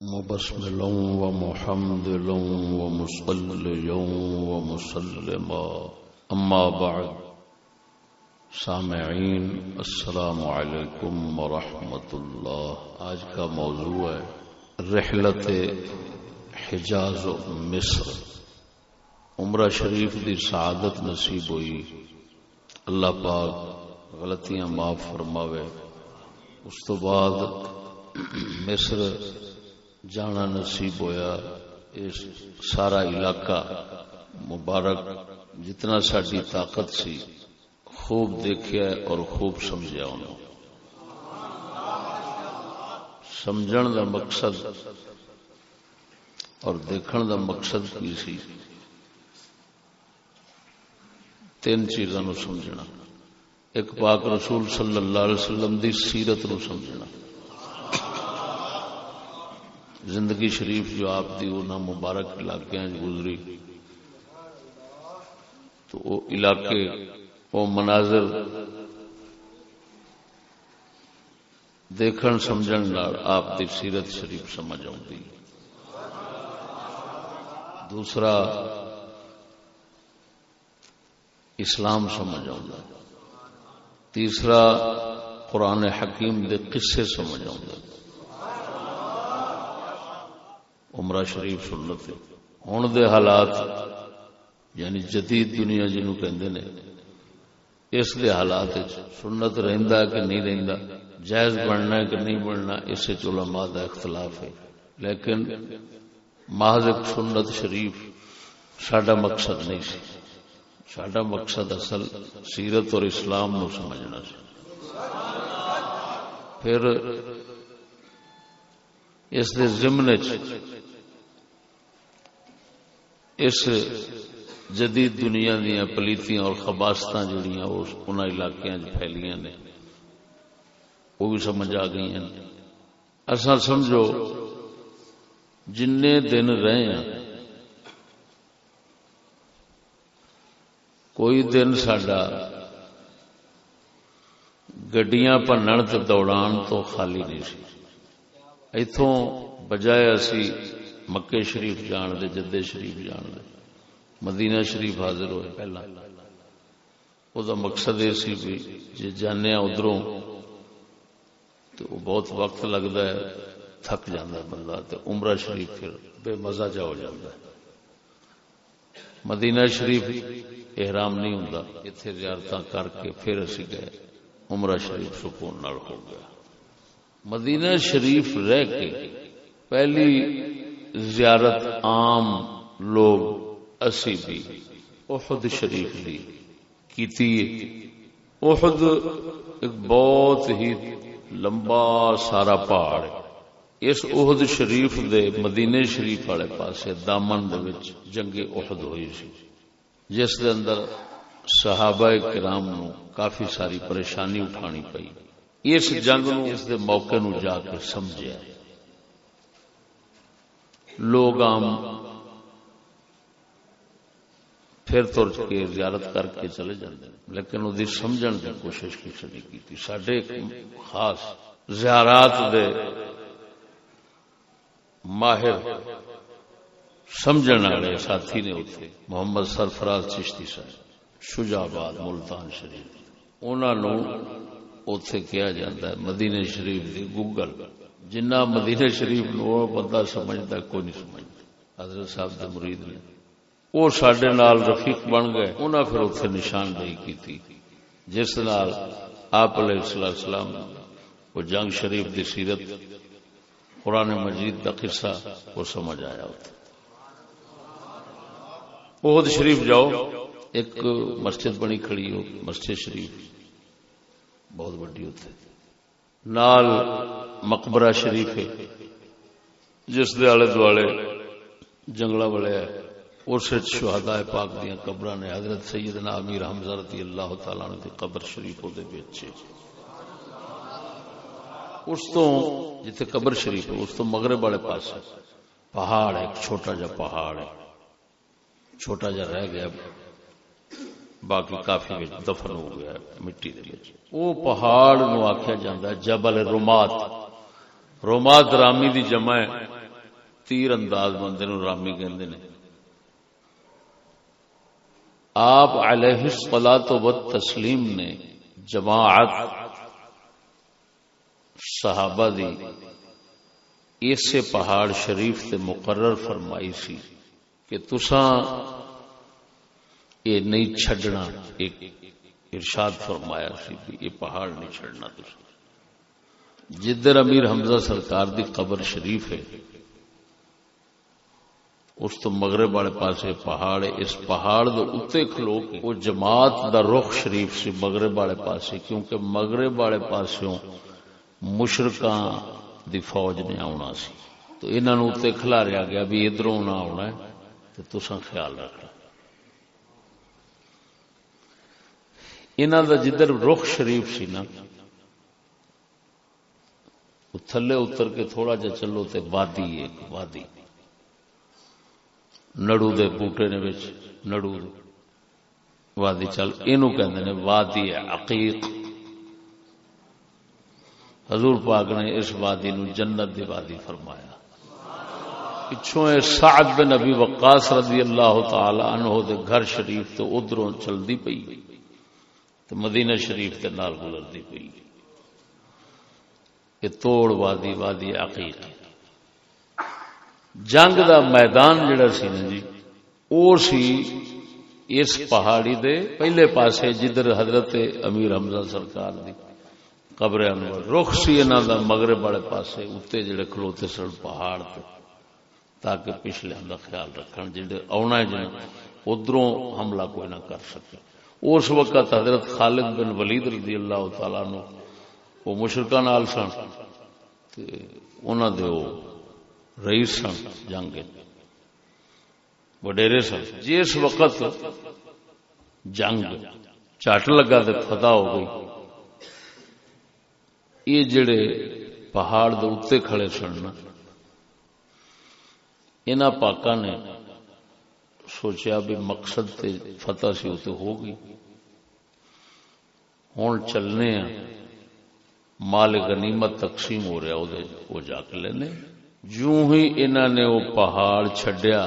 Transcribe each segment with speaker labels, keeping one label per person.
Speaker 1: مبسملا ومحمدلا ومصليا ومسلما. أما بعد. سامعين السلام علیکم ورحمة اللہ. آج کا موضوع ہے رحلت حجاز و مصر. عمرہ شریف دی سعادت نصیب ہوئی. اللہ پاک غلطیاں معاف فرماوے. اس تو بعد مصر جانا نصیب ہویا، اس سارا علاقہ مبارک جتنا ساری طاقت سی، خوب دیکھا اور خوب سمجھا انہوں سمجھن دا مقصد اور دیکھن دا مقصد کی سی؟ تین چیزوں سمجھنا۔ ایک پاک رسول صلی اللہ علیہ وسلم دی سیرت نو سمجھنا۔ زندگی شریف جو آپ دی وہ مبارک علاقے گزری، تو وہ علاقے، وہ مناظر دیکھن، سمجھن آپ دی سیرت شریف سمجھ آئی دوسرا، اسلام سمجھ آ تیسرا، قرآن حکیم دے قصے سمجھ آ عمرہ شریف سنت ہوں دے حالات یعنی جدید دنیا جنو نے، اس دے حالات سنت رہندا کہ نہیں رہندا، جائز بننا کہ نہیں بننا، اس علماء دا اختلاف ہے۔ لیکن محض ایک سنت شریف سڈا مقصد نہیں سی۔ سڈا مقصد اصل سیرت اور اسلام نو سمجھنا سی۔ پھر اس دے ضمن اس جدید دنیا دیا پلیتیاں اور خباست جہاں ان علاقے پھیلیاں نے، وہ بھی سمجھ آ گئی ہیں۔ اصا سمجھو جن دن رہے ہیں، کوئی دن سڈا گڈیاں بننے تو دوڑان تو خالی نہیں سی۔ اتوں بجائے اسی مکے شریف جان دے، جدے شریف جان دے۔ مدینہ شریف حاضر ہوئے پہلا۔ وہ مقصد یہ سی بھی جی جانے ادھروں تو بہت وقت لگتا ہے، تھک جانا بندہ تو عمرہ شریف پھر بے مزہ جا ہو جاتا ہے۔ مدینہ شریف احرام نہیں ہوں اتنے زیارت کر کے پھر اسی گئے عمرہ شریف سکون نال ہو گیا۔ مدینہ شریف رہ کے پہلی زیارت عام لوگ اسی بھی احد شریف دی کیتی احد ایک بہت ہی لمبا سارا پہاڑ اس احد شریف دے مدینے شریف والے پاسے دامن دے وچ جنگ احد ہوئی سی۔ جس دے اندر صحابہ کرام نو کافی ساری پریشانی اٹھانی پئی۔ اس جنگ نو اس دے موقع نو جا کے سمجھیا۔ لوگ پھر تر کے زیارت کر کے چلے جاتے ہیں۔ لیکن وہ سمجھن کی کوشش کسی نہیں کی سڈے خاص زیارات دے ماہر سمجھن والے ساتھی نے اتنے محمد سرفراز چشتی صاحب، شجاباد، ملتان شریف۔ انہوں اتے کیا جاتا ہے۔ مدینے شریف دی گوگل۔ جنہ مدینہ شریف نو بندہ سمجھتا کوئی نہیں سمجھتا۔ حضرت صاحب دے مرید نے۔ وہ سڈے نال رفیق بن گئے، انہاں پھر اتنے نشاندہی کی تھی جس نال آپ علیہ السلام وہ جنگ شریف دی سیرت، قرآن مجید دا قصہ وہ سمجھ آیا ہوتا عہد شریف جاؤ، ایک مسجد بنی کھڑی ہو مسجد شریف۔ بہت بڑی ہوتی نال مقبرہ شریف ہے۔ جس دے آلے دوالے جنگلہ بڑے ہے۔ اس شہداء پاک دیا قبر نے حضرت سیدنا امیر حمزہ رضی اللہ تعالی نے دی قبر شریف دے بیچے۔ اس تو جتھے قبر شریف ہے، اس تو مغرب والے پاس ہے پہاڑ ہے، ایک چھوٹا جا پہاڑ ہے۔ چھوٹا جا رہ گیا۔ باقی کافی دفن ہو گیا مٹی دے وہ پہاڑ نو آخیا جا جبل رومات رومات رامی دی جمع تیر انداز بندے نو رامی کہندے نے۔ آپ علیہ الصلات و تسلیم نے جماعت صحابہ دی اسے پہاڑ شریف تے مقرر فرمائی سی کہ تساں یہ نہیں چھڈنا، ایک ارشاد فرمایا سی یہ پہاڑ نہیں چھڑنا تساں۔ جدھر امیر حمزہ سرکار دی قبر شریف ہے، اس تو مغرب والے پاسے پہاڑ اس پہاڑ دے اتنے کھلو کے وہ جماعت دا رخ شریف سی مغرب والے پاسے، کیونکہ مغرب والے پاسوں مشرقاں دی فوج نے آنا سی۔ تو انہوں نے اتنے کھلاریا گیا بھی ادھروں نہ آنا ہے، تو تسا خیال رکھنا۔ انہوں دا جدھر رخ شریف سی نا تھلے اتر کے تھوڑا جا چلو تے وادی ایک وادی۔ نڑو دے بوٹے نے بچ نڑو وادی چل، اینو کہندے نے وادی عقیق۔ حضور پاک نے اس وادی نو جنت دی وادی فرمایا۔ پچھوں سعد بن نبی وقاص رضی اللہ تعالی عنہ دے گھر شریف تو ادھروں چلدی پئی۔ تے مدینہ شریف تے نال گزردی پئی کہ توڑ وادی وادی عقیق۔ جنگ دا میدان جڑا سی نا جی او سی اس پہاڑی دے پہلے پاسے جدھر حضرت امیر حمزہ سرکار دی قبر انور۔ رخ سی انہاں دا مغرب والے پاسے اوتے جڑے کھلوتے سن پہاڑ تے، تاکہ پچھلے دا خیال رکھن، جڑے آنا جن ادھروں حملہ کوئی نہ کر سکے۔ اس وقت حضرت خالد بن ولید رضی اللہ تعالی عنہ، وہ مشرقہ نال سن انہوں دے وہ رئیس سن جنگ وڈیرے سن۔ جس وقت جنگ چٹ لگا تو فتح ہو گئی، یہ جڑے پہاڑ دے اتنے کھڑے سن ان پاکا نے سوچیا بھی مقصد تے فتح سی اتنے ہو گئی ہوں چلنے ہیں۔ مال غنیمت تقسیم ہو رہا وہ جا کے لینے جو ہی انہوں نے وہ پہاڑ چڈیا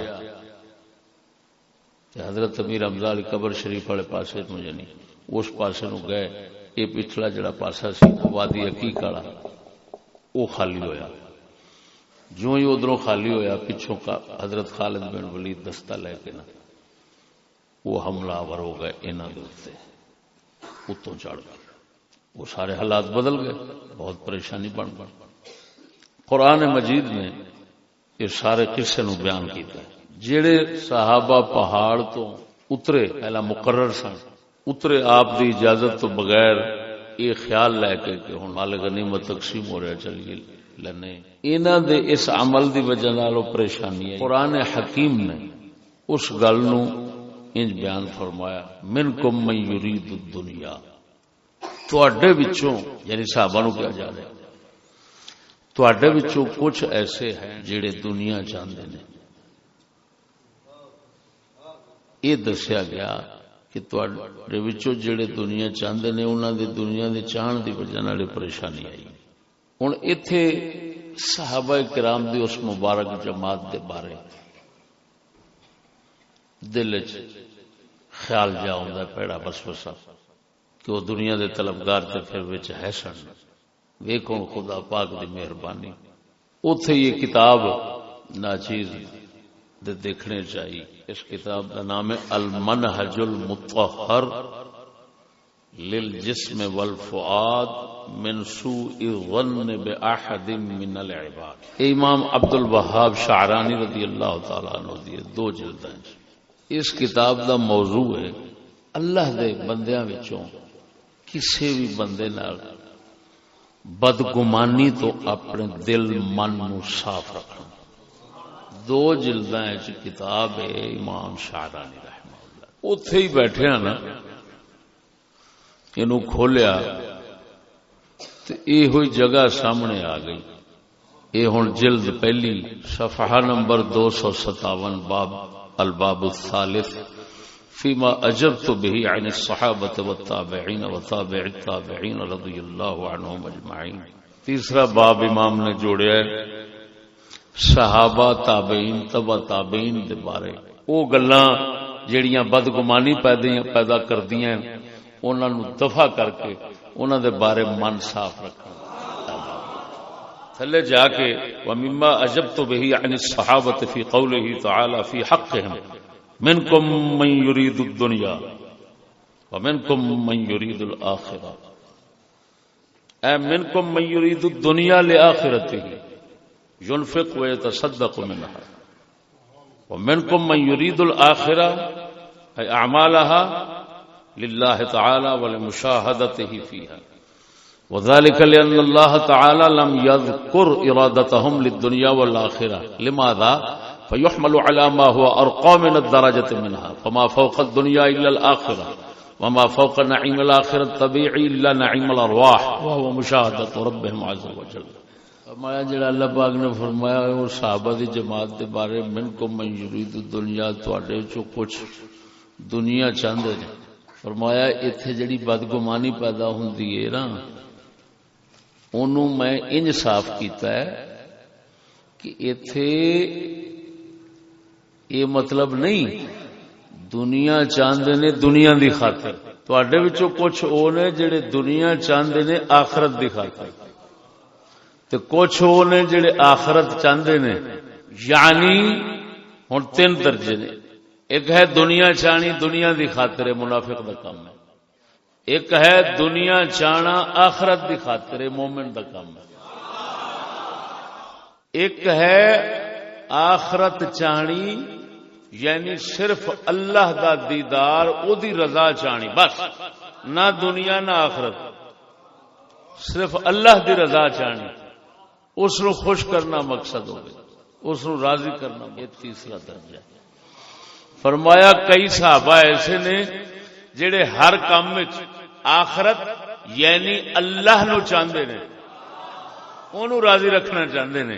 Speaker 1: حضرت امیر رمضا علی قبر شریف والے پاسے مجھے نہیں یعنی اس پاسے نو گئے۔ یہ پچھلا جڑا پاسا سی، وادی عقیق والا، وہ خالی ہویا۔ جو ہی ادھر خالی ہویا، پچھوں کا حضرت خالد بن ولید دستہ لے کے نا، وہ حملہ آور ہو گئے انہوں نے اتوں چڑھ گئے۔ وہ سارے حالات بدل گئے۔ بہت پریشانی بن بن قرآن مجید نے یہ سارے قصے نو بیان کیتا ہے۔ جڑے صحابہ پہاڑ تو اترے، پہلا مقرر سن، اترے آپ دی اجازت تو بغیر یہ خیال لے کے کہ ہوں مال غنیمت تقسیم ہو رہا چلیے۔ لینے۔ انہوں دے اس عمل دی وجہ نالو پریشانی ہے قرآن حکیم نے اس گل نو انج بیان فرمایا من کم من یرید الدنیا۔ یعنی صحابہ نو کیا جا رہا ہے؟ کچھ ایسے ہیں جڑے دنیا چاہتے ہیں یہ دسیا گیا کہ جڑے دنیا چاہتے ہیں انہوں نے دنیا کے چاہن کی وجہ پریشانی آئی۔ ہوں اتے صحابہ کرام دی اس مبارک جماعت دے بارے دل چ خیال جا ہوں پیڑا بس بسا کہ وہ دنیا دے طلبگار تے پھر وچ ہے سن۔ ویکھو خدا پاک دی مہربانی۔ اوتھے یہ کتاب ناچیز دے دیکھنے چاہیے اس کتاب کا نام ہے المنہج المطہر للجسم والفؤاد۔ من سوء الظن باحد من العباد۔ امام عبد الوهاب شعرانی رضی اللہ تعالی عنہ دی دو جلدیں جی۔ اس کتاب دا موضوع ہے، اللہ دے بندیاں وچوں کسی بھی بندے نال بدگمانی تو اپنے دل من نو صاف رکھنا۔ دو جلد کتاب ہے امام شاہرانی رحمہ اللہ۔ اتے ہی بیٹھے نا، یہ کھولیا۔ یہ ہوئی جگہ سامنے آ گئی۔ یہ ہوں جلد پہلی صفحہ نمبر دو سو ستاون، باب الباب الثالث۔ فيما أجبت به عن الصحابة والتابعين وتابع التابعين رضي الله عنهم أجمعين تیسرا باب امام نے جوڑیا ہے۔ صحابہ، تابعین تبا تابعین دے بارے۔ او گلاں جڑیاں بدگمانی پیدا کردیاں انہاں نو دفع کر کے انہاں دے بارے من صاف رکھنا۔ تھلے جا کے ومما اجبت به عن الصحابه في قوله تعالى في حقهم۔ منكم من يريد الدنيا ومنكم من يريد الاخره اے منكم من يريد الدنيا لاخرته ينفق ويتصدق منها۔ ومنكم من يريد الآخرة، أي أعمالها لله تعالى ولمشاهدته فيها وذلك لأن الله تعالى لم يذكر إرادتهم للدنيا والآخرة لماذا؟ فيحمل على ما هو أرقى من الدرجة منها فما فوق الدنيا إلا الآخرة وما فوق نعيم الآخرة الطبيعي إلا نعيم الأرواح وهو مشاهدة ربهم عز وجل فرمایا جڑا اللہ پاک نے فرمایا وہ صحابہ دی جماعت دے بارے من کو من یرید دنیا تواڈے چو کچھ دنیا چاہندے نے۔ فرمایا ایتھے جڑی بدگمانی پیدا ہوندی ہے نا، اونوں میں انج صاف کیتا ہے کہ ایتھے یہ مطلب نہیں، دنیا چاہندے نے دنیا دی خاطر۔ تواڈے وچوں کچھ او نے جڑے دنیا چاہندے نے آخرت دی خاطر۔ تو کچھ وہ نے جڑے آخرت چاہتے نے یعنی ہوں تین درجے نے۔ ایک ہے دنیا چانی، دنیا دی خاطر منافق دا کام ہے۔ ایک ہے دنیا چانا، آخرت دی خاطر مومن دا کام ہے۔ ایک ہے آخرت چانی یعنی صرف اللہ دا دیدار، او دی رضا چانی، بس۔ نہ دنیا، نہ آخرت۔ صرف اللہ دی رضا چانی۔ اس نو خوش کرنا مقصد ہو اس نو راضی کرنا یہ تیسرا درجہ فرمایا کئی صحابہ ایسے نے جڑے ہر کام آخرت یعنی اللہ نو چاہتے نے انہوں راضی رکھنا چاہتے نے۔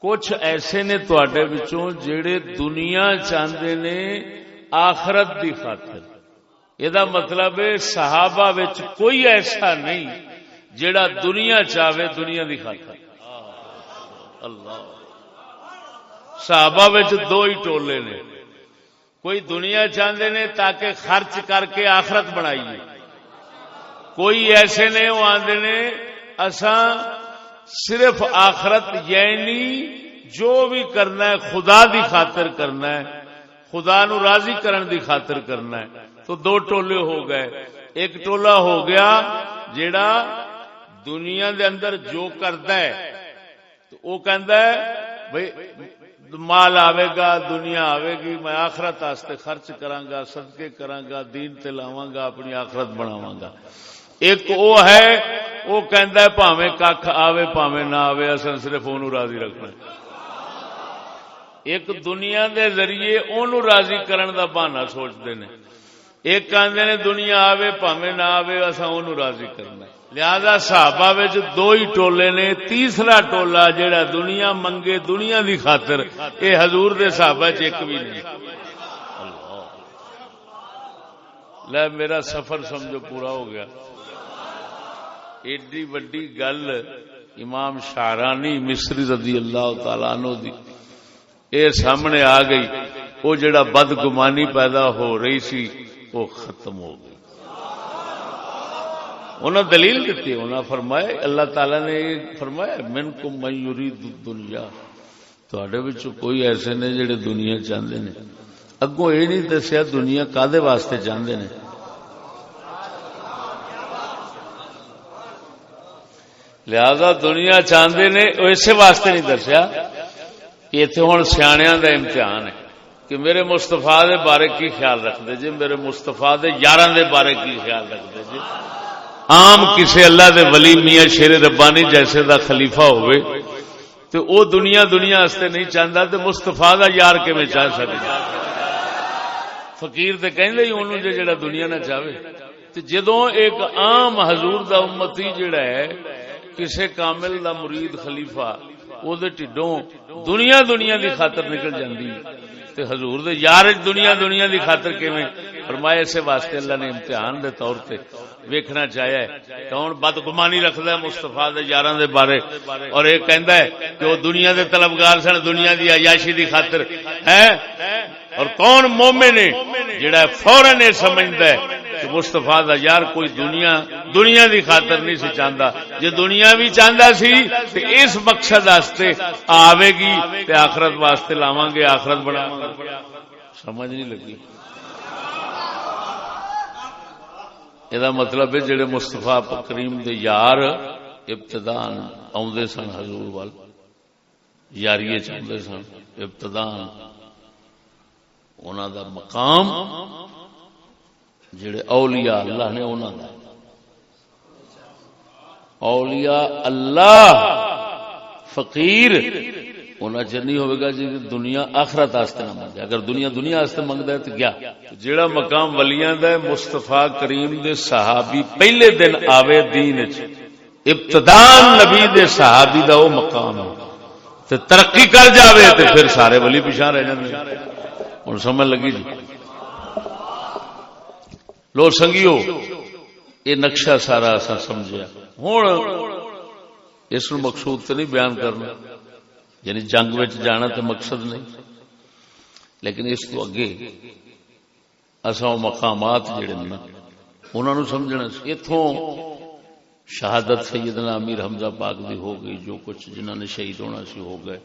Speaker 1: کچھ ایسے نے تڈے جڑے دنیا چاہتے نے آخرت دی خاطر۔ یہ مطلب صحابہ کوئی ایسا نہیں جیڑا دنیا چاہے دنیا دی خاطر۔ اللہ۔ صحابہ دو ہی ٹولے نے۔ کوئی دنیا چاہتے نے تاکہ خرچ کر کے آخرت بنائیے۔ کوئی ایسے نے وہ آدھے نے، اساں صرف آخرت یعنی جو بھی کرنا ہے، خدا دی خاطر کرنا ہے۔ خدا نو راضی کرن دی خاطر کرنا ہے۔ تو دو ٹولے ہو گئے۔ ایک ٹولا ہو گیا جیڑا دنیا دے اندر جو کرد وہ مال آئے گا، دنیا آئے گی، میں آخرت آستے خرچ کرا صدقے کرا گا دین تے لاواں گا اپنی آخرت بناواں گا ایک وہ ہے، وہ کہندا ہے کھ آوے پاوے نہ آوے، اصل صرف اونوں راضی رکھنا۔ ایک دنیا دے ذریعے اونوں راضی کرن دا بہانہ سوچتے ہیں ایک کہندے نے دنیا آوے پاوے نہ آوے، اساں اونوں راضی کرنا۔ ہے لہذا صحابہ دو ہی ٹولے نے، تیسرا ٹولا جہاں دنیا منگے دنیا دی خاطر یہ حضور دے صحابہ ایک بھی نہیں۔ لے میرا سفر سمجھو پورا ہو گیا۔ ایڈی وڈی گل امام شارانی مصری رضی اللہ تعالی نو دی۔ اے سامنے آ گئی وہ جڑا بدگمانی پیدا ہو رہی سی وہ ختم ہو گئی۔ انہوں دلیل دیتی انہوں فرمایا اللہ تعالی نے فرمایا من کو میوری دنیا تھوڑے کوئی ایسے نے جڑے دنیا چاہتے نے۔ اگوں یہ نہیں دسیا دنیا کدے واسطے چاہتے نے۔ لہذا دنیا چاہتے نے اسی واسطے نہیں دسیا کہ اتنے ہوں سیاح کا امتحان ہے۔ کہ میرے مستفا دے بارے کی خیال رکھتے جی میرے مستفا دے یار دے بارے کی خیال رکھتے جی عام کسی اللہ دے ولی میاں شیر ربانی جیسے دا خلیفہ ہوئے تو او دنیا دنیا ہستے نہیں چاہتا تو مستفا دا یار کے چاہ سکتا؟ فقیر تے کہیں ہی انہوں جے جڑا دنیا نہ چاہے تو جدوں ایک عام حضور دا امتی جڑا ہے، کسے کامل دا مرید خلیفہ، او دے ٹھڈوں دنیا دنیا دی خاطر نکل جاندی۔ ہے تے حضور دے یار دنیا دنیا دی خاطر کیویں فرمایا اسے واسطے اللہ نے امتحان دے طور تے ویکھنا چاہیا ہے کون بدگمانی رکھدا ہے مصطفی دے یاراں دے بارے اور اے کہندا ہے کہ وہ دنیا دے طلبگار سن، دنیا دی عیاشی دی خاطر ہے اور کون مومن ہے جڑا فورن اے سمجھدا ہے کہ مستفا دا یار کوئی دنیا دنیا دی خاطر نہیں سی چاہتا جی دنیا بھی چاہتا سی تو اس مقصد واسطے آئے گی، تے آخرت واسطے لاواں گے، آخرت بنا سمجھ نہیں لگی۔ یہ مطلب ہے جڑے مستفا کریم دے یار ابتدان آدھے سن، حضور وال یاری چاہتے سن ابتدان انہوں دا مقام جڑے اولیاء اللہ نے انہوں دا۔ اولیاء اللہ، فقیر انہیں چر نہیں ہوئے جی دنیا آخرت آستے نہ منگے اگر دنیا دنیا آستے منگتا ہے تو کیا؟ جڑا مقام ولیاں دا مستفا کریم دے صحابی پہلے دن آوے دین ابتدان نبی دے صحابی دا وہ مقام ہے۔ تے ترقی کر جاوے تے پھر سارے ولی پیچھا رہ جاندے۔ ہن سمجھ لگی جی؟ لو سنگیو، یہ نقشہ سارا اسا سمجھیا ہن اس مقصود تے نہیں بیان کرنا۔ یعنی جنگ جانا تے مقصد نہیں، لیکن اس تو اگے اسا مقامات جڑے نا، انہاں نو سمجھنا۔ ایتھوں شہادت سیدنا امیر حمزہ پاک بھی ہو گئی، جو کچھ جنہوں نے شہید ہونا سی ہو گئے۔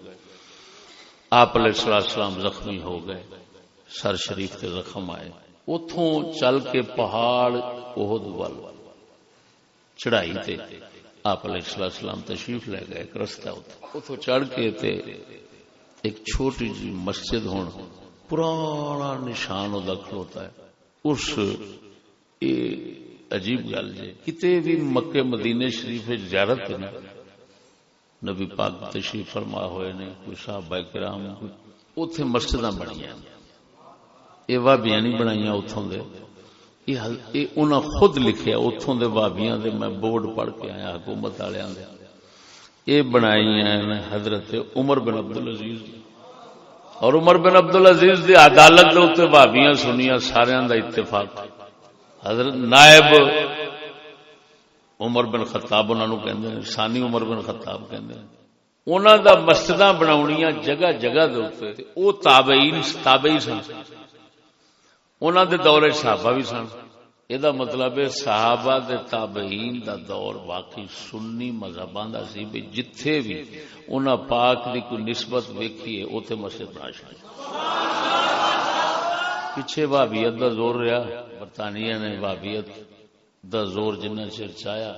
Speaker 1: آپ علیہ السلام زخمی ہو گئے، سر شریف کے زخم آئے۔ اتوں چل کے پہاڑ اہد وال۔ چڑھائی تے آپ علیہ السلام تشریف لے گئے، ایک رستہ اتوں چڑھ کے تے ایک چھوٹی جی مسجد ہون، پرانا نشان ادا کھلوتا ہے۔ اس عجیب گل جی کتنے بھی مکے مدینے شریف زیارت نا نبی پاک تشریف فرما ہوئے نے، کوئی صاحب کرام اتے مسجد بنی یہ بھابیا نہیں بنائی اتوں دے۔ یہ خود لکھیا اتوں دے بھابیاں دے میں بورڈ پڑھ کے آیا حکومت والوں دے۔ یہ بنائی ہیں حضرت عمر بن عبد العزیز اور عمر بن عبد العزیز دی عدالت دے بھابیاں سنیا سارا دا اتفاق۔ حضرت نائب عمر بن خطاب انہوں کہندے ہیں سانی عمر بن خطاب کہندے ہیں۔ انہوں دا مسجد بناونیاں جگہ جگہ دے او تابعین تابعی سن۔ انہوں دے دور صحابہ بھی سن۔ یہ مطلب ہے صحابہ دے تابعین دا دور واقعی سنی مذہباں دا سی بھی جتھے بھی انہاں پاک دی کوئی نسبت ویکھی ہے اوتھے مسجد بنا چھڑی پیچھے بھابیت دا زور رہا برطانیہ نے بھابیت دا زور جنہ چر چایا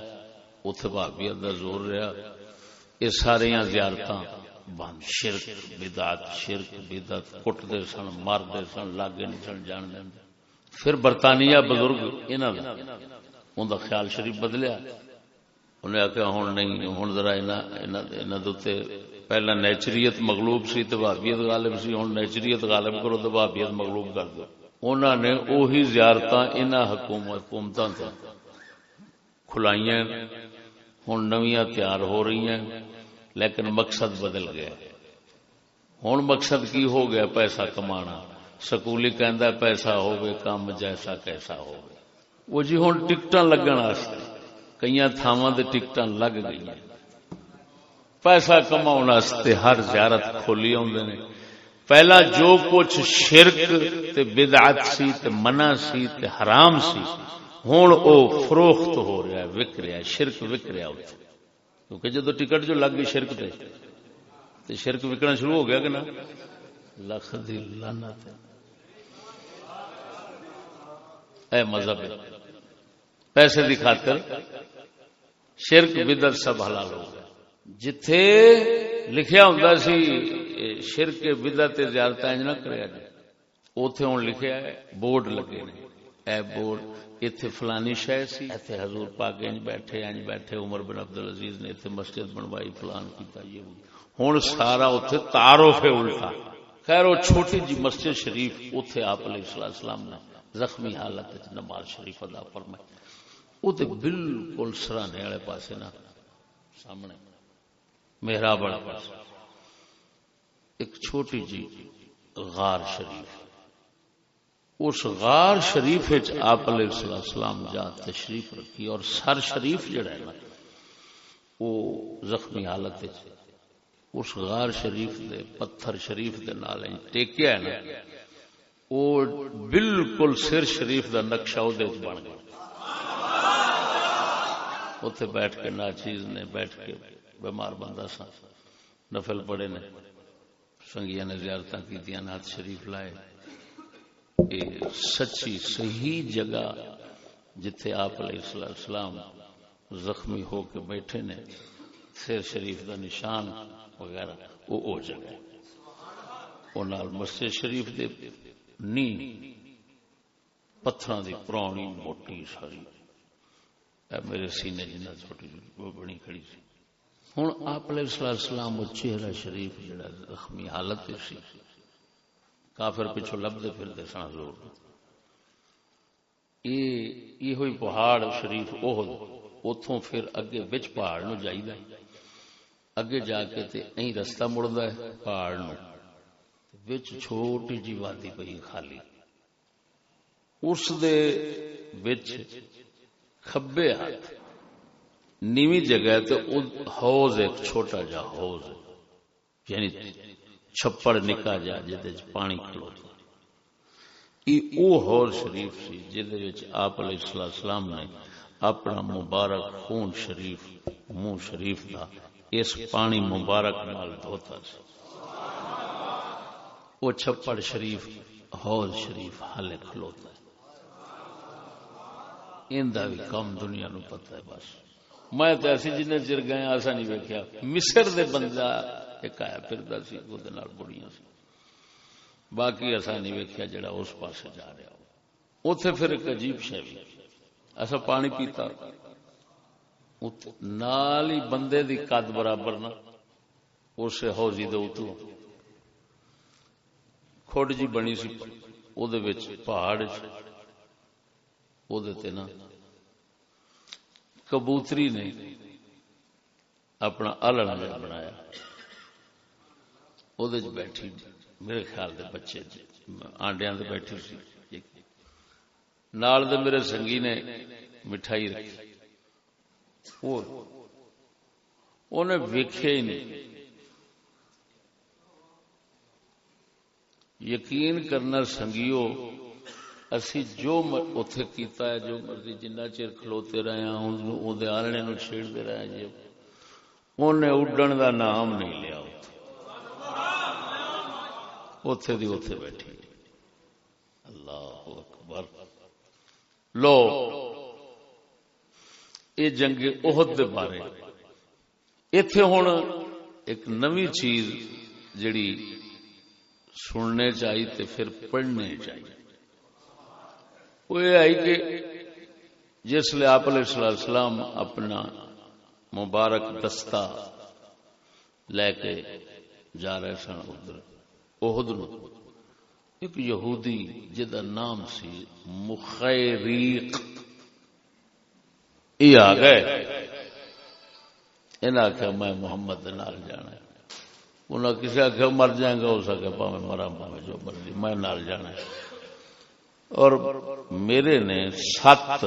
Speaker 1: اتے بھابیت دا زور رہا یہ سارے زیارت بند شرک بدات شرک بدت کٹتے سن مارتے سن، لاگے نہیں سن، جان دیں پھر برطانیہ بزرگ انہوں ان کا خیال شریف بدلیا۔ انہیں آخیا ہوں نہیں ہوں ذرا انہاں انہاں دے تے پہلا نیچریت مغلوب سی تو بھابیت غالب سی۔ ہوں نیچریت غالب کرو تو بھابیت مغلوب کر دو۔ انہوں نے اوہی زیارت ان حکومت کھلائی ہوں نویاں تیار ہو رہی ہیں۔ لیکن مقصد بدل گیا۔ ہوں مقصد کی ہو گیا؟ پیسہ کمانا۔ سکولی کہہ پیسہ ہوگی کام جیسا کیسا ہو وہ جی ہوں ٹکٹ لگن کئی تھاواں ٹکٹ لگ گئی پیسہ کما ہر زیارت کھولی آدھے نے۔ پہلا جو کچھ شرک تے بدعت سی تے منع سی تے حرام سی، ہوں او فروخت ہو رہا ہے، وک رہا ہے، شرک وک رہا ہے۔ کیونکہ جدو ٹکٹ جو لگ گئی شرک تے تے شرک وکنا شروع ہو گیا کہ نا لکھ دی لعنت۔ اے مذہب، پیسے دی خاطر شرک بدر سب حلال ہو گیا۔ جتھے لکھیا ہوں سی شرک بدت زیارت انج نہ کریا جائے اوتھے ہوں لکھیا ہے، بورڈ لگے نے۔ اے بورڈ ایتھے فلانی شے سی ایتھے حضور پاک انج بیٹھے انج بیٹھے عمر بن عبد العزیز نے ایتھے مسجد بنوائی، فلان کیتا یہ ہوں سارا اوتھے تعارف ہے الٹا۔ خیر، وہ چھوٹی جی مسجد شریف اوتھے آپ علیہ السلام نے زخمی حالت نماز شریف ادا فرمائی۔ وہ بالکل سرانے والے پاسے نا، سامنے میرا بڑا پاس ایک چھوٹی جی غار شریف۔ اس غار شریف آپ علیہ السلام جا تشریف رکھی اور سر شریف جڑا ہے نا، وہ زخمی حالت اس غار شریف دے پتھر شریف دے نال ٹیکیا ہے نا، وہ بالکل سر شریف دا نقشہ وہ بن گیا۔ اتے بیٹھ کے ناچیز نے بیٹھ کے بیمار بندہ سا نفل پڑے نے سنگیا نے زیارت کی نات شریف لائے۔ سچی صحیح جگہ جتھے آپ علیہ السلام زخمی ہو کے بیٹھے نے، سیر شریف دا نشان وغیرہ، وہ او جگہ وہ نال مسجد شریف دے نی پتھر دی پرانی موٹی ساری۔ اے میرے سینے جنہ چھوٹی وہ بنی کھڑی سی۔ ہوں آپ علیہ السلام چہرہ شریف جڑا زخمی حالت سی۔ کافر پچھو لبتے پھرتے سن زور یہ ہوئی پہاڑ شریف اوہد اتوں پھر اگے بچ پہاڑ نو جائیدا اگے جا کے تے ایں رستہ مڑدا ہے پہاڑ نو وچ چھوٹی جی وادی پئی خالی۔ اس دے وچ کھبے ہاتھ۔ نیوی جگہ تے حوض ایک چھوٹا جا حوض یعنی چھپڑ نکا جا جہد پانی کھلو او ہور شریف سی جہد آپ علیہ السلام نے اپنا مبارک خون شریف، منہ شریف دا، اس پانی مبارک نال دھوتا سی۔ وہ چھپڑ شریف حوض شریف حالے کھلوتا ہے۔ ان دا بھی کم دنیا نو پتہ ہے بس۔ میں تو ایسی جن چر گئے ایسا نہیں ویکیا مصر دے بندہ ایک آیا پھر سی وہ بڑیاں سی۔ باقی ایسا نہیں ویکیا جڑا اس پاس جا رہا ہو۔ اتے پھر ایک عجیب شہ بھی ایسا پانی پیتا۔ نال ہی بندے دی قد برابر نا۔ اس حوضی دے اتو کھوڑ جی بنی سی او دے وچ پہاڑ او دے تے نا۔ کبوتری نے اپنا الڑ بنایا۔ بیٹھی میرے خیال دے بچے آنڈیا بیٹھی نال میرے سنگی نے مٹھائی رکھی ویکھے ہی نہیں یقین کرنا سنگیو اسی جو اتے کیتا ہے جو مرضی جنہ چر کھلوتے رہے ہیں آلنے نو چھیڑتے رہے جی انہیں اڈن دا نام نہیں لیا اتے دی اتے بیٹھی۔ اللہ اکبر۔ لو یہ جنگ عہد دے بارے۔ اتے ہوں ایک نوی چیز جڑی سننے چاہیے پھر پڑھنے چاہیے وہ یہ آئی کہ جس لیے آپ علیہ السلام اپنا مبارک دستہ لے کے جا رہے سن ادھر۔ اہد نو۔ ایک یہودی جدا نام سی مخیریق۔ یہ آ گئے۔ انہیں آخیا میں محمد نال جانا انہیں کسی آخیا مر جائیں گا، ہو سکے پاوے مرا پاوے جو مرضی، میں نال جانا ہے۔ اور میرے نے سات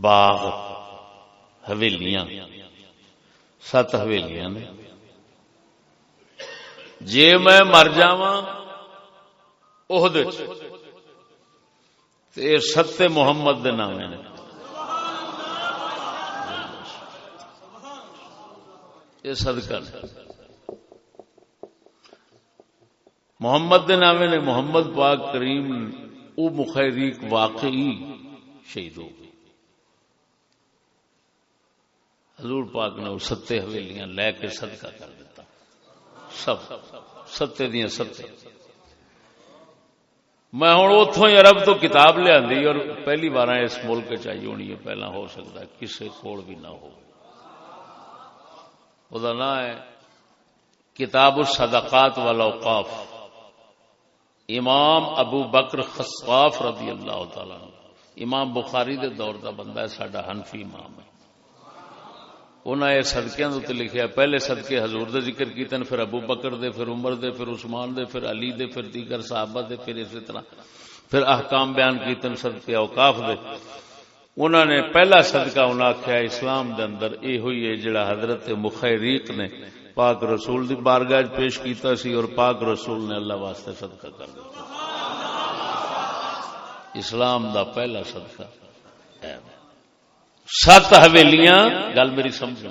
Speaker 1: باغ، حویلیاں۔ سات حویلیاں نے۔ جی میں مر جا ستے محمد دے نام نے۔ یہ صدقہ محمد دے نامے نے محمد پاک کریم او مخیریق واقعی شہید ہو گئی حضور پاک نے وہ ستے حویلیاں لے کے صدقہ کر دیتا۔ سب، ستے دیا ستے۔ میں ہوں اتوں ہی عرب تو کتاب لیا اور پہلی بار اس ملک چاہیے ہونی ہے، پہلا ہو سکتا ہے کسی کول بھی نہ ہو۔ وہ نام ہے، کتاب الصدقات والاوقاف امام ابو بکر خصاف رضی اللہ تعالی امام بخاری دے دور دا بندہ ہے، ساڈا حنفی امام ہے۔ انہیں یہ سدکیا لکھیا پہلے سدکے حضور دے ذکر کیتے ہیں، پھر ابو بکر دے، پھر عمر دے، پھر عثمان دے، پھر علی دے، پھر دیگر صحابہ دے، پھر اسی طرح۔ پھر احکام بیان کیتن سدکے اوقاف دے۔ انہوں نے پہلا صدقہ انہوں آخیا اسلام دے اندر یہ ہوئی ہے جڑا حضرت مخیریق نے پاک رسول دی بارگاہ پیش کیتا سی اور پاک رسول نے اللہ واسطے صدقہ کر دیا اسلام دا پہلا صدقہ سات حویلیاں، گل میری سمجھ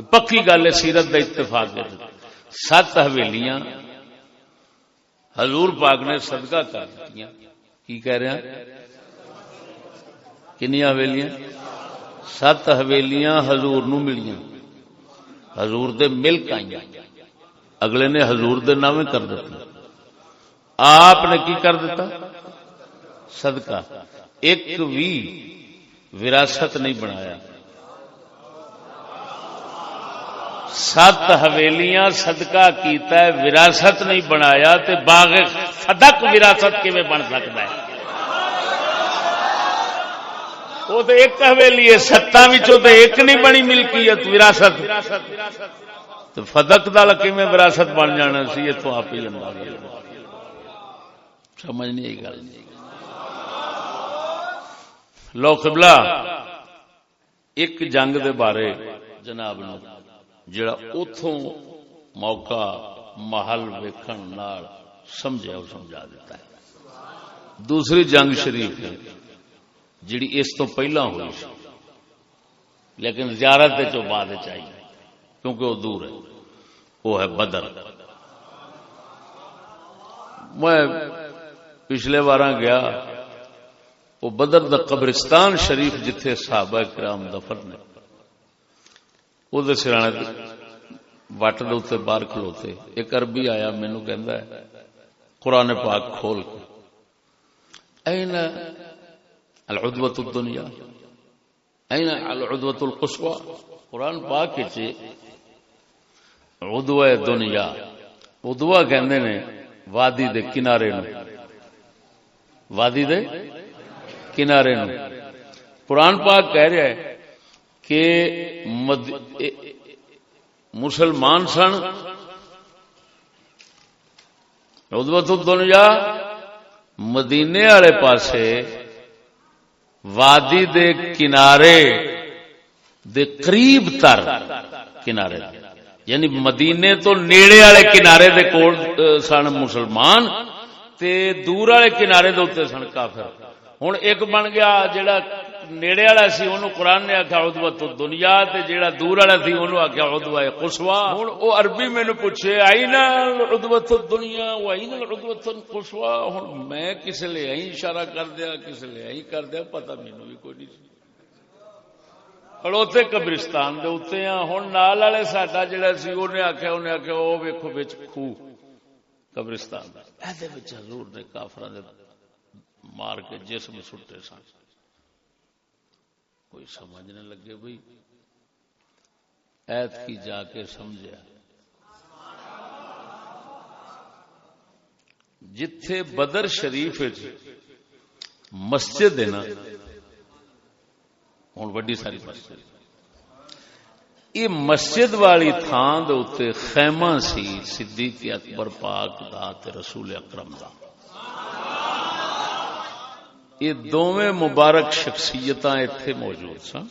Speaker 1: پکی گل ہے، سیرت کا اتفاق سات حویلیاں، حضور پاک نے صدقہ کر دیا۔ کی کہہ رہے ہیں؟ کنیا حویلیاں؟ سات حویلیاں حضور نو ملیاں۔ حضور دے ملک آئی اگلے نے حضور دے نام کر دیتا آپ نے کی کر دیتا؟ صدقہ۔ ایک بھی وراثت نہیں بنایا۔ سات حویلیاں صدقہ کیتا ہے، وراثت نہیں بنایا تے باغ صدق وراثت کی بن سکتا ہے؟ وہ تو ایک حویلی ہے، ستاں ایک نہیں بنی ملکیت، وراثت۔ تو فدق دل کیون وراثت بن جانا سی، اتوں آپ ہی سمجھ نہیں آئی گل۔ لو قبلہ، ایک جنگ دے بارے جناب جڑا اتوں موقع محل ویکن سمجھا سمجھا دیتا ہے۔ دوسری جنگ شریف ہے جڑی اس تو پہلا ہوئی سی، لیکن زیارت چو بعد چاہیے کیونکہ وہ دور ہے، وہ ہے بدر۔ میں پچھلے بار گیا وہ بدر دا قبرستان شریف جتھے صحابہ کرام دفن نے۔ وہ سرانے وٹ دے باہر کھلوتے۔ ایک عربی آیا مینو کہ قرآن پاک کھول کے۔ این العدوت الدنیا این العدوت القصوى قرآن پاک چ عدوہ دنیا، عدوہ کہندے نے وادی دے کنارے نو۔ وادی دے کنارے نو۔ قرآن پاک کہہ رہا ہے کہ مد... مسلمان سن ادوت دنیا مدینے والے پاسے وادی دے کنارے دے قریب تر کنارے یعنی مدینے تو نیڑے والے کنارے دے کول سن مسلمان، تے دور والے کنارے دے سن کافر۔ ہوں ایک بن گیا جڑا نیڑے والا سی انہوں قرآن نے آخیا ادوت دنیا تے جیڑا دور والا سی انہوں آخیا ادوا کسوا ہوں وہ عربی مینو پوچھے آئی نا ادوت دنیا وہ آئی نا ادوت کسوا ہوں میں کس لیے آئی اشارہ کر دیا کس لیے آئی کر دیا پتا مینو بھی کوئی نہیں کھڑوتے قبرستان دے اتنے ہاں ہوں نال والے ساڈا جڑا سی انہیں آخیا انہیں آخیا وہ ویکو بچ خو قبرستان حضور نے کافر مار کے جسم سٹے سن۔ کوئی سمجھنے لگے بھائی ایت کی جا کے سمجھا جتھے بدر شریف مسجد ہے نا ہوں وڈی ساری مسجد۔ یہ مسجد والی تھان دے خیمہ سی صدیق اکبر پاک دا تے رسول اکرم دا۔ یہ دونوں مبارک شخصیت اتے موجود سن۔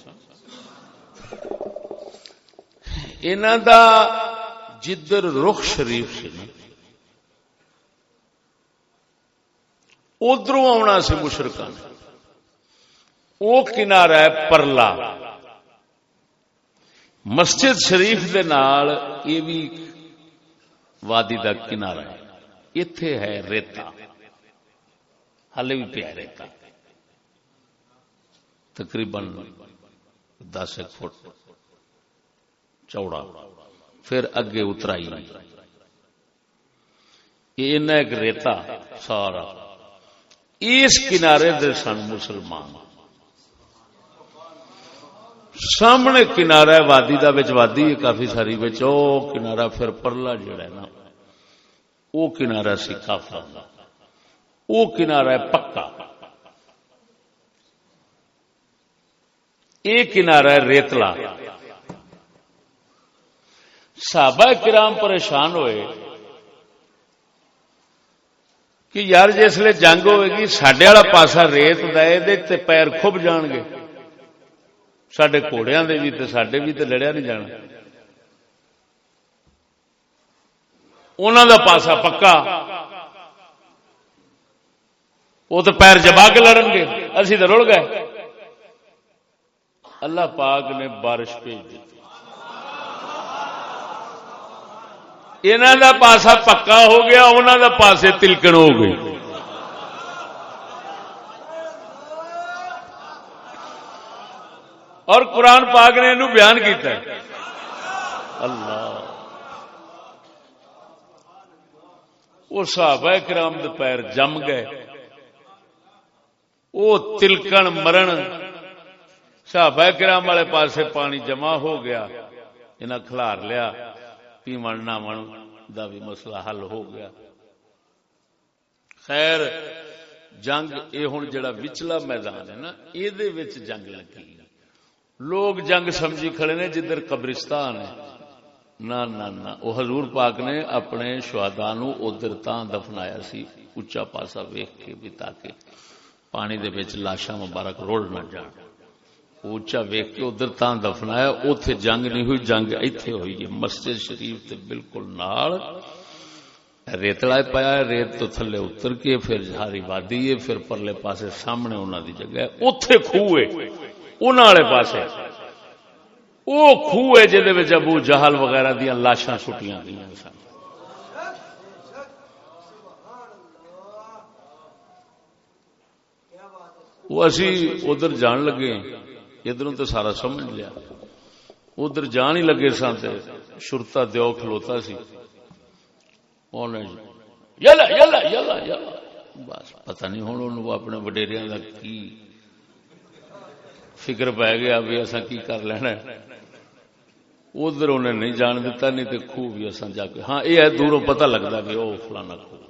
Speaker 1: دا جدر رخ شریف سے ادھر آنا سی مشرقہ وہ کنارا ہے پرلا۔ مسجد شریف دے نال یہ بھی وادی کا کنارا ہے۔ اتے ہے ریتا۔ ہلے بھی پیا رہتا۔ تقریباً دس ایک فٹ چوڑا۔ پھر اگے اترائی۔ یہ ایک ریتا سارا۔ اس کنارے دے سن مسلمان۔ سامنے کنارا ہے، وادی دا وادی ہے، کافی ساری بچ او کنارا پھر پرلا جڑا ہے نا وہ کنارا سی کافر۔ وہ کنارا ہے پکا۔ یہ کنارا ہے ریتلا۔ صحابہ کرام پریشان ہوئے کہ یار جسے جنگ ہوئے گی سڈے والا پاسا ریت دے پیر خوب جان گے۔ سڈے گھوڑیا بھی سڈے بھی تو لڑیا نہیں جانا۔ انہوں دا پاسا پکا۔ وہ تو پیر جبا کے لڑن گے، اسی تو رڑ گئے۔ اللہ پاک نے بارش بھیج دی۔ انہوں دا پاسا پکا ہو گیا انہوں دا پاسے تلکن ہو گئی۔ اور قرآن پاک نے انہوں بیان کیتا ہے۔ اللہ۔ وہ صحابہ کرام دے پیر جم گئے۔ وہ تلکن مرن۔ صحابہ کرام والے پاسے پانی جمع ہو گیا۔ انہیں کھلار لیا۔ پیمن نہ من دا بھی مسئلہ حل ہو گیا۔ خیر، جنگ یہ ہوں جڑا وچلا میدان ہے نا یہ جنگ لگی۔ لوگ جنگ سمجھی کھڑے نے جدھر قبرستان ہے۔ نہ نہ نہ وہ حضور پاک نے اپنے شہدا نو ادھر تان دفنایا سی اچا پاسا ویخ کے بھی تاکہ پانی دے بچ لاشاں مبارک روڑ نہ جان۔ اچا ویخ کے ادھر تان دفنایا اتے جنگ نہیں ہوئی، جنگ ایتھے ہوئی ہے۔ مسجد شریف تے بالکل نال۔ ریتلا پایا ریت تو تھلے اتر کے پھر جہاری وادی ہے، پھر پرلے پاسے سامنے انہوں دی جگہ ہے۔ اتے خوہ انہوں والے پاسے۔ وہ خوہ ہے جہد ابو جہل وغیرہ دیا لاشاں چھٹیاں گئی سن۔ وہ اسی ادھر جان لگے ادھر تو سارا سمجھ لیا۔ ادھر جان ہی لگے سن شرتا دیو کھلوتا سی۔ یلا یلا یلا یلا۔ بس پتہ نہیں ہوں اپنے وڈیریا کا کی فکر پی گیا بھی اصا کی کر لینا ادھر انہیں نہیں جان دیتا نہیں تو خوہ بھی اصا جا کے۔ ہاں یہ ہے، دوروں پتہ لگتا بھی وہ فلانا خوہ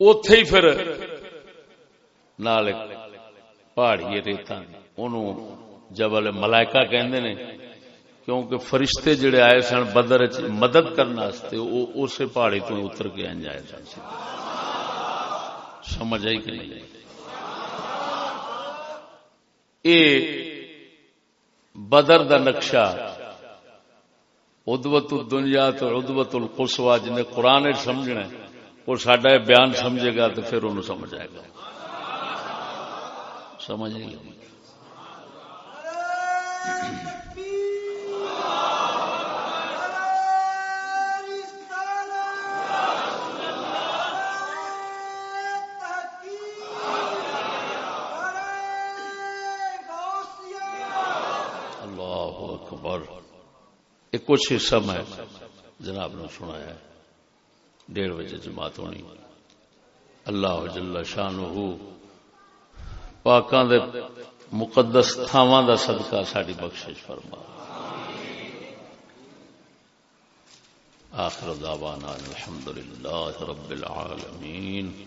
Speaker 1: اتے ہی پھر نال پہاڑی ریتان جبل ملائکہ کہندے نے، کیونکہ فرشتے جڑے آئے سن بدر مدد کرنے اسے پہاڑی تو اتر کے آئے سن۔ سمجھ آئی کہ نہیں؟ اے بدر دا نقشہ ادوت الدنیا تو ادوت القصوا جنہیں قرآن سمجھنا وہ سڈا بیان سمجھے گا تو پھر انہوں سمجھ آئے گا۔ سمجھ نہیں لگی ایک کچھ حصہ میں جناب نے سنا ہے۔ ڈیڑھ بجے جماعت ہونی۔ اللہ جل شان ہو پاکاں دے مقدس تھاواں دا صدقہ ساری بخشش فرما۔ آخر دعوانا الحمد للہ رب العالمین۔